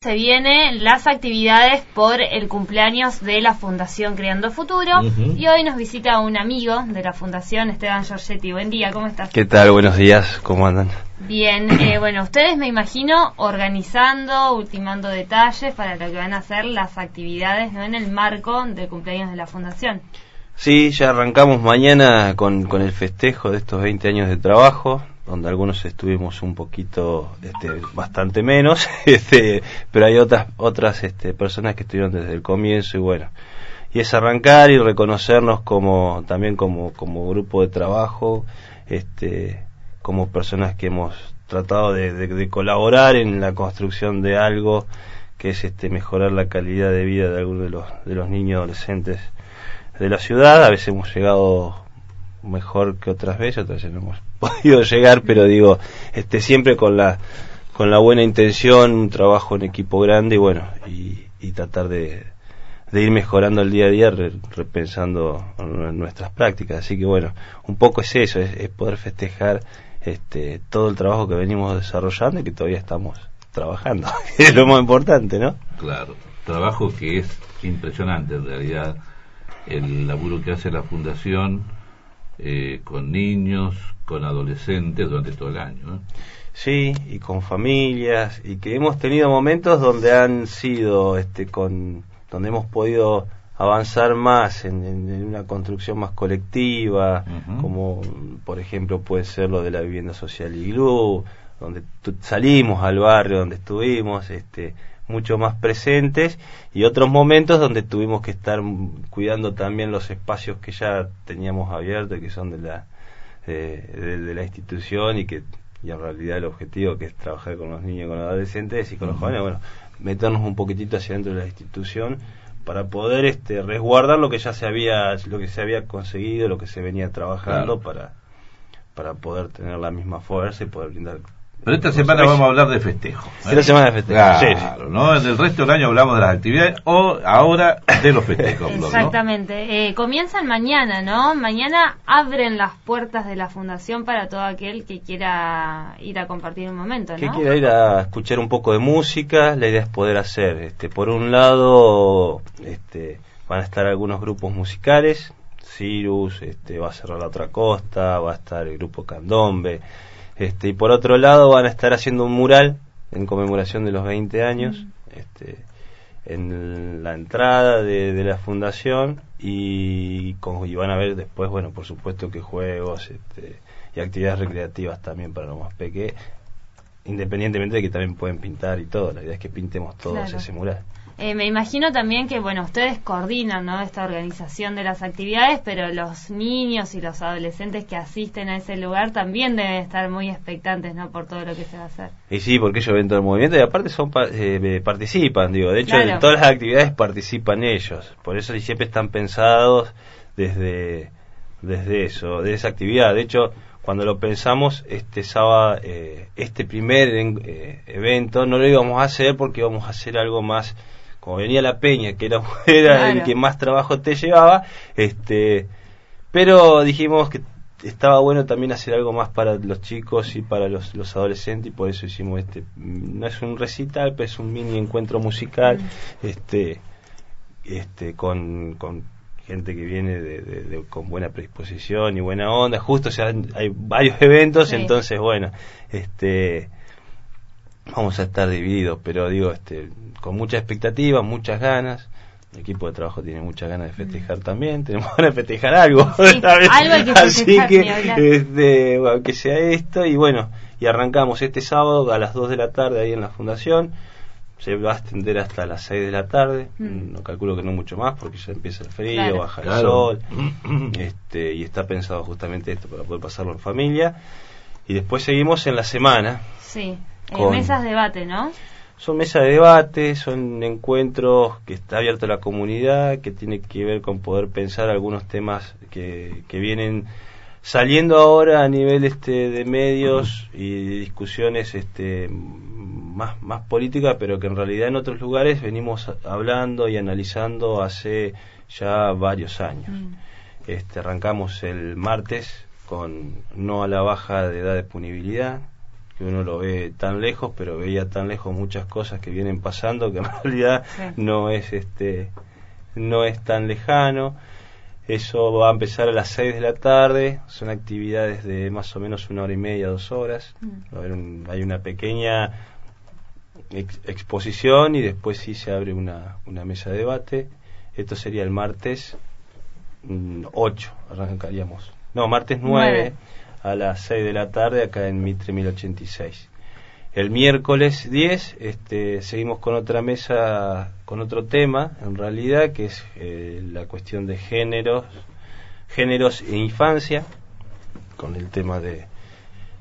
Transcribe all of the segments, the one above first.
Se vienen las actividades por el cumpleaños de la Fundación Creando Futuro y hoy nos visita un amigo de la Fundación, Esteban Giorgetti. Buen día, ¿cómo estás? ¿Qué tal? Buenos días, ¿cómo andan? Bien, eh, bueno, ustedes me imagino organizando, ultimando detalles para lo que van a ser las actividades ¿no? en el marco del cumpleaños de la Fundación. Sí, ya arrancamos mañana con, con el festejo de estos 20 años de trabajo donde algunos estuvimos un poquito, este, bastante menos, este, pero hay otras, otras este, personas que estuvieron desde el comienzo y bueno, y es arrancar y reconocernos como, también como, como grupo de trabajo, este, como personas que hemos tratado de, de, colaborar en la construcción de algo que es este mejorar la calidad de vida de algunos de los, de los niños adolescentes de la ciudad. A veces hemos llegado mejor que otras veces, otras veces no hemos podido llegar, pero digo, este siempre con la con la buena intención, un trabajo en equipo grande y bueno, y, tratar de, de, ir mejorando el día a día, repensando nuestras prácticas. Así que bueno, un poco es eso, es, poder festejar este todo el trabajo que venimos desarrollando y que todavía estamos trabajando, es lo más importante, ¿no? Claro, trabajo que es impresionante en realidad, el laburo que hace la Fundación eh, con niños, con adolescentes durante todo el año. Sí, y con familias, y que hemos tenido momentos donde han sido, este, con, donde hemos podido avanzar más en, una construcción más colectiva, como por ejemplo puede ser lo de la vivienda social Iglú, donde salimos al barrio donde estuvimos, este, mucho más presentes y otros momentos donde tuvimos que estar cuidando también los espacios que ya teníamos abiertos que son de la de, la institución y que y en realidad el objetivo que es trabajar con los niños con los adolescentes y con los jóvenes bueno meternos un poquitito hacia dentro de la institución para poder este resguardar lo que ya se había lo que se había conseguido lo que se venía trabajando para para poder tener la misma fuerza y poder brindar pero esta semana vamos a hablar de festejo. ¿eh? Esta semana de festejo. Claro, ¿no? En el resto del año hablamos de las actividades o ahora de los festejos. Exactamente. Eh, comienzan mañana, ¿no? Mañana abren las puertas de la fundación para todo aquel que quiera ir a compartir un momento, ¿no? Que quiera ir a escuchar un poco de música. La idea es poder hacer, este, por un lado, este, van a estar algunos grupos musicales. Cirus, este, va a cerrar la otra costa, va a estar el grupo Candombe este, y por otro lado van a estar haciendo un mural en conmemoración de los 20 años este, en la entrada de, la fundación y, con, y, van a ver después, bueno, por supuesto que juegos este, y actividades recreativas también para los más pequeños, independientemente de que también pueden pintar y todo, la idea es que pintemos todos ese mural. Eh, me imagino también que, bueno, ustedes coordinan ¿no? esta organización de las actividades, pero los niños y los adolescentes que asisten a ese lugar también deben estar muy expectantes ¿no? por todo lo que se va a hacer. Y sí, porque ellos ven todo el movimiento y aparte son eh, participan, digo, de hecho en todas las actividades participan ellos, por eso siempre están pensados desde, desde eso, de esa actividad. De hecho, cuando lo pensamos este sábado, eh, este primer evento, no lo íbamos a hacer porque íbamos a hacer algo más como venía la peña, que era, era el que más trabajo te llevaba, este, pero dijimos que estaba bueno también hacer algo más para los chicos y para los, los adolescentes y por eso hicimos este, no es un recital, pero es un mini encuentro musical, mm. este, este, con, con gente que viene de, con buena predisposición y buena onda, justo o sea, hay varios eventos, entonces bueno, este, vamos a estar divididos, pero digo, este, con mucha expectativa, muchas ganas. El equipo de trabajo tiene muchas ganas de festejar también, tenemos ganas de festejar algo. algo Así que, este, aunque sea esto, y bueno, y arrancamos este sábado a las 2 de la tarde ahí en la fundación. Se va a extender hasta las 6 de la tarde, mm. no calculo que no mucho más porque ya empieza el frío, baja el sol, este, y está pensado justamente esto para poder pasarlo en familia. Y después seguimos en la semana. Sí con, mesas de debate, ¿no? Son mesas de debate, son encuentros que está abierto a la comunidad, que tiene que ver con poder pensar algunos temas que, que vienen saliendo ahora a nivel este de medios y discusiones este más más políticas pero que en realidad en otros lugares venimos hablando y analizando hace ya varios años mm. este arrancamos el martes con no a la baja de edad de punibilidad que uno lo ve tan lejos, pero veía tan lejos muchas cosas que vienen pasando que en realidad no es este no es tan lejano. Eso va a empezar a las 6 de la tarde, son actividades de más o menos una hora y media, dos horas. Mm. hay una pequeña exposición y después sí se abre una, una mesa de debate. Esto sería el martes 8, mm, arrancaríamos. No, martes 9 a las 6 de la tarde acá en Mitre 1086. El miércoles 10 este, seguimos con otra mesa, con otro tema, en realidad, que es eh, la cuestión de géneros, géneros e infancia, con el tema de...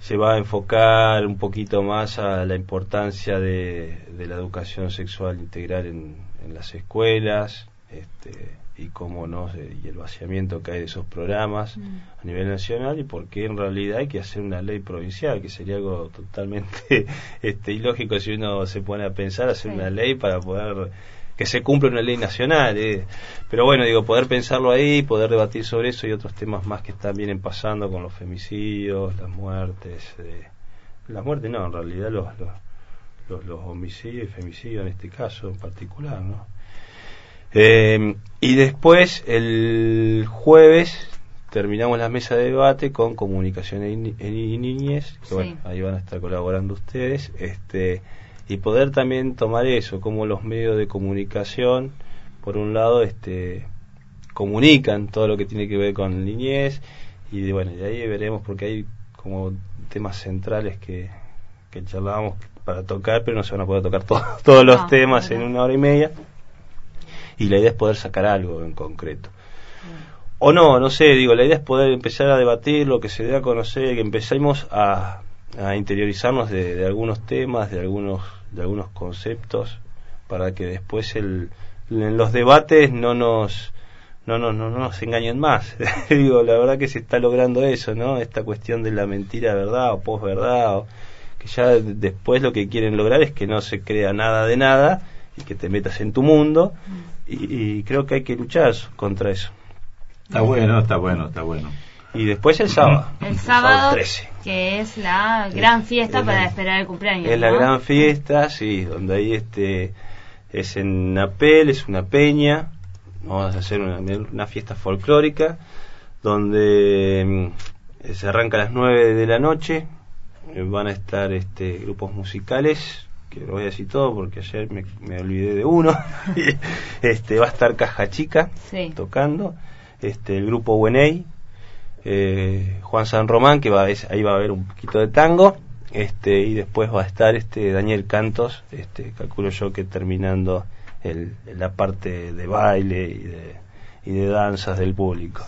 Se va a enfocar un poquito más a la importancia de, la educación sexual integral en, en las escuelas, este, y cómo no y el vaciamiento que hay de esos programas mm. a nivel nacional y por qué en realidad hay que hacer una ley provincial que sería algo totalmente este ilógico si uno se pone a pensar hacer una ley para poder que se cumpla una ley nacional eh. pero bueno digo poder pensarlo ahí poder debatir sobre eso y otros temas más que están vienen pasando con los femicidios las muertes eh, las muertes no en realidad los, los los, los homicidios y femicidios en este caso en particular no eh, y después, el jueves, terminamos la mesa de debate con comunicación y, niñez, que bueno, ahí van a estar colaborando ustedes, este, y poder también tomar eso, como los medios de comunicación, por un lado, este, comunican todo lo que tiene que ver con niñez, y de, bueno, y ahí veremos, porque hay como temas centrales que, que charlábamos para tocar, pero no se van a poder tocar todos los temas en una hora y media y la idea es poder sacar algo en concreto. O no, no sé, digo, la idea es poder empezar a debatir lo que se dé a conocer, que empecemos a, a interiorizarnos de, algunos temas, de algunos, de algunos conceptos, para que después el, en los debates no nos, no, no, no, no nos engañen más. digo, la verdad que se está logrando eso, ¿no? Esta cuestión de la mentira verdad o posverdad, que ya después lo que quieren lograr es que no se crea nada de nada y que te metas en tu mundo y, creo que hay que luchar contra eso. Está bueno, está bueno, está bueno. Y después el sábado. El sábado, que es la gran fiesta para esperar el cumpleaños. Es la gran fiesta, sí, donde ahí este es en Napel, es una peña, vamos a hacer una, una fiesta folclórica, donde mm, se arranca a las 9 de la noche, van a estar este grupos musicales que lo voy a decir todo porque ayer me, olvidé de uno. este va a estar Caja Chica tocando, este el grupo Bueney, eh, Juan San Román que va ahí va a haber un poquito de tango, este y después va a estar este Daniel Cantos, este calculo yo que terminando el, la parte de baile y de, y de danzas del público.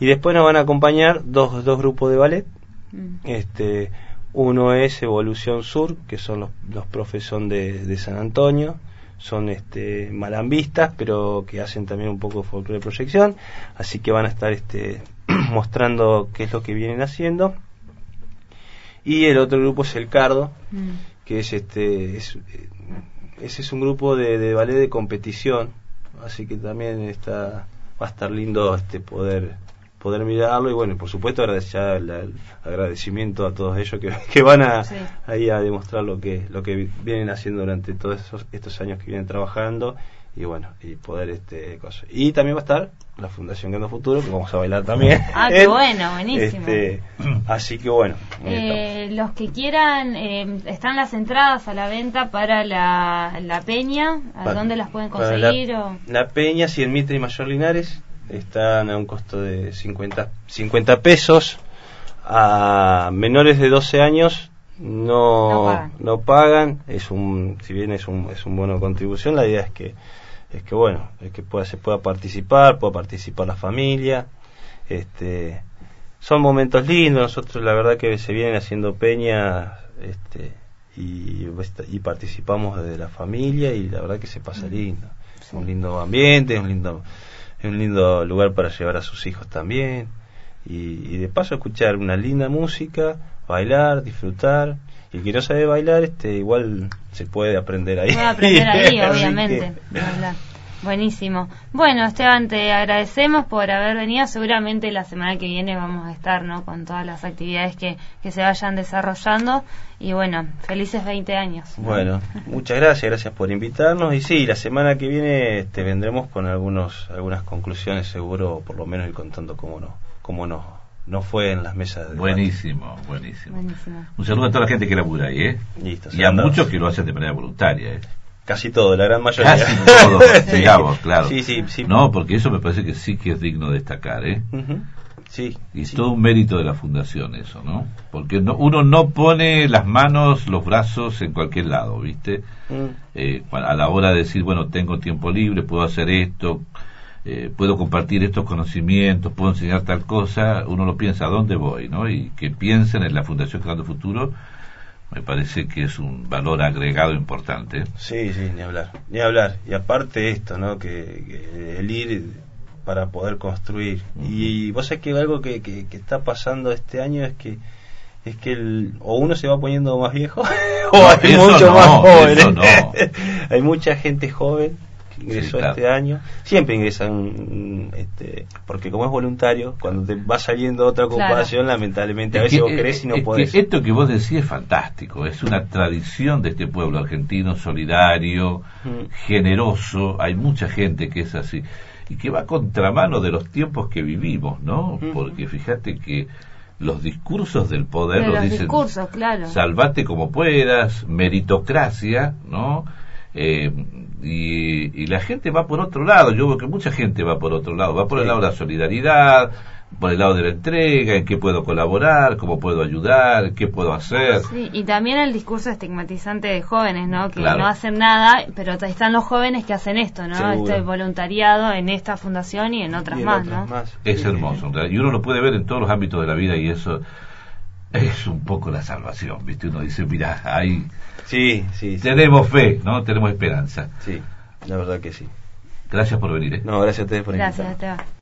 Y después nos van a acompañar dos, dos grupos de ballet. Mm. Este uno es Evolución Sur, que son los, los profes de, San Antonio, son este, malambistas, pero que hacen también un poco de folclore de proyección, así que van a estar este, mostrando qué es lo que vienen haciendo. Y el otro grupo es el Cardo, mm. que es este, es, ese es un grupo de, de ballet de competición, así que también está, va a estar lindo este poder poder mirarlo y bueno, por supuesto agradecer el, agradecimiento a todos ellos que, que van a ahí a demostrar lo que lo que vienen haciendo durante todos estos años que vienen trabajando y bueno, y poder este cosa. Y también va a estar la Fundación Gando Futuro, que vamos a bailar también. Ah, qué bueno, buenísimo. Este, así que bueno. Eh, los que quieran, eh, están las entradas a la venta para la, la Peña, ¿a dónde las pueden conseguir? La, la Peña, si en Mitre y Mayor Linares, están a un costo de 50, 50 pesos. A menores de 12 años no, no, pagan. Es un, si bien es un, es un bono de contribución, la idea es que, es que bueno, es que pueda, se pueda participar, pueda participar la familia. Este, son momentos lindos, nosotros la verdad que se vienen haciendo peñas este, y, y participamos desde la familia y la verdad que se pasa lindo. Es un lindo ambiente, es un lindo es un lindo lugar para llevar a sus hijos también y, de paso escuchar una linda música, bailar, disfrutar y el que no sabe bailar este igual se puede aprender ahí. Puede aprender ahí, obviamente. Buenísimo. Bueno, Esteban, te agradecemos por haber venido. Seguramente la semana que viene vamos a estar, ¿no? Con todas las actividades que, que se vayan desarrollando. Y bueno, felices 20 años. Bueno, muchas gracias, gracias por invitarnos. Y sí, la semana que viene este, vendremos con algunos, algunas conclusiones, seguro, por lo menos ir contando cómo no, cómo no, no fue en las mesas. De buenísimo, buenísimo, buenísimo. Un saludo a toda la gente que labura ahí, ¿eh? Listo. Y a muchos que lo hacen de manera voluntaria, ¿eh? Casi todo, la gran mayoría. Casi todo, digamos, claro. Sí, sí, sí. No, porque eso me parece que sí que es digno de destacar, ¿eh? Sí. Y todo un mérito de la fundación eso, ¿no? Porque no, uno no pone las manos, los brazos en cualquier lado, ¿viste? Mm. Eh, a la hora de decir, bueno, tengo tiempo libre, puedo hacer esto, eh, puedo compartir estos conocimientos, puedo enseñar tal cosa, uno lo piensa, ¿a dónde voy? ¿no? Y que piensen en la Fundación Creando Futuro me parece que es un valor agregado importante. Sí, sí, ni hablar, ni hablar. Y aparte esto, ¿no? Que, el ir para poder construir. Y vos sabés que algo que, que, está pasando este año es que es que el, o uno se va poniendo más viejo o hay mucho más joven. hay mucha gente joven ingresó este año, siempre ingresan, este, porque como es voluntario, cuando te va saliendo otra ocupación, lamentablemente a veces vos crees y no podés. esto que vos decís es fantástico, es una tradición de este pueblo argentino, solidario, mm. generoso, hay mucha gente que es así, y que va a contramano de los tiempos que vivimos, ¿no? Porque fíjate que los discursos del poder los, dicen discursos, claro. salvate como puedas, meritocracia, ¿no? Eh, y, la gente va por otro lado, yo veo que mucha gente va por otro lado, va por el lado de la solidaridad, por el lado de la entrega, en qué puedo colaborar, cómo puedo ayudar, qué puedo hacer. Sí, y también el discurso estigmatizante de jóvenes, ¿no? Que no hacen nada, pero están los jóvenes que hacen esto, ¿no? Este voluntariado en esta fundación y en otras más, ¿no? Es hermoso, y uno lo puede ver en todos los ámbitos de la vida y eso es un poco la salvación, ¿viste? Uno dice, mira, ahí sí, sí, tenemos fe, ¿no? Tenemos esperanza. Sí, la verdad que sí. Gracias por venir. ¿eh? No, gracias a ustedes por Gracias.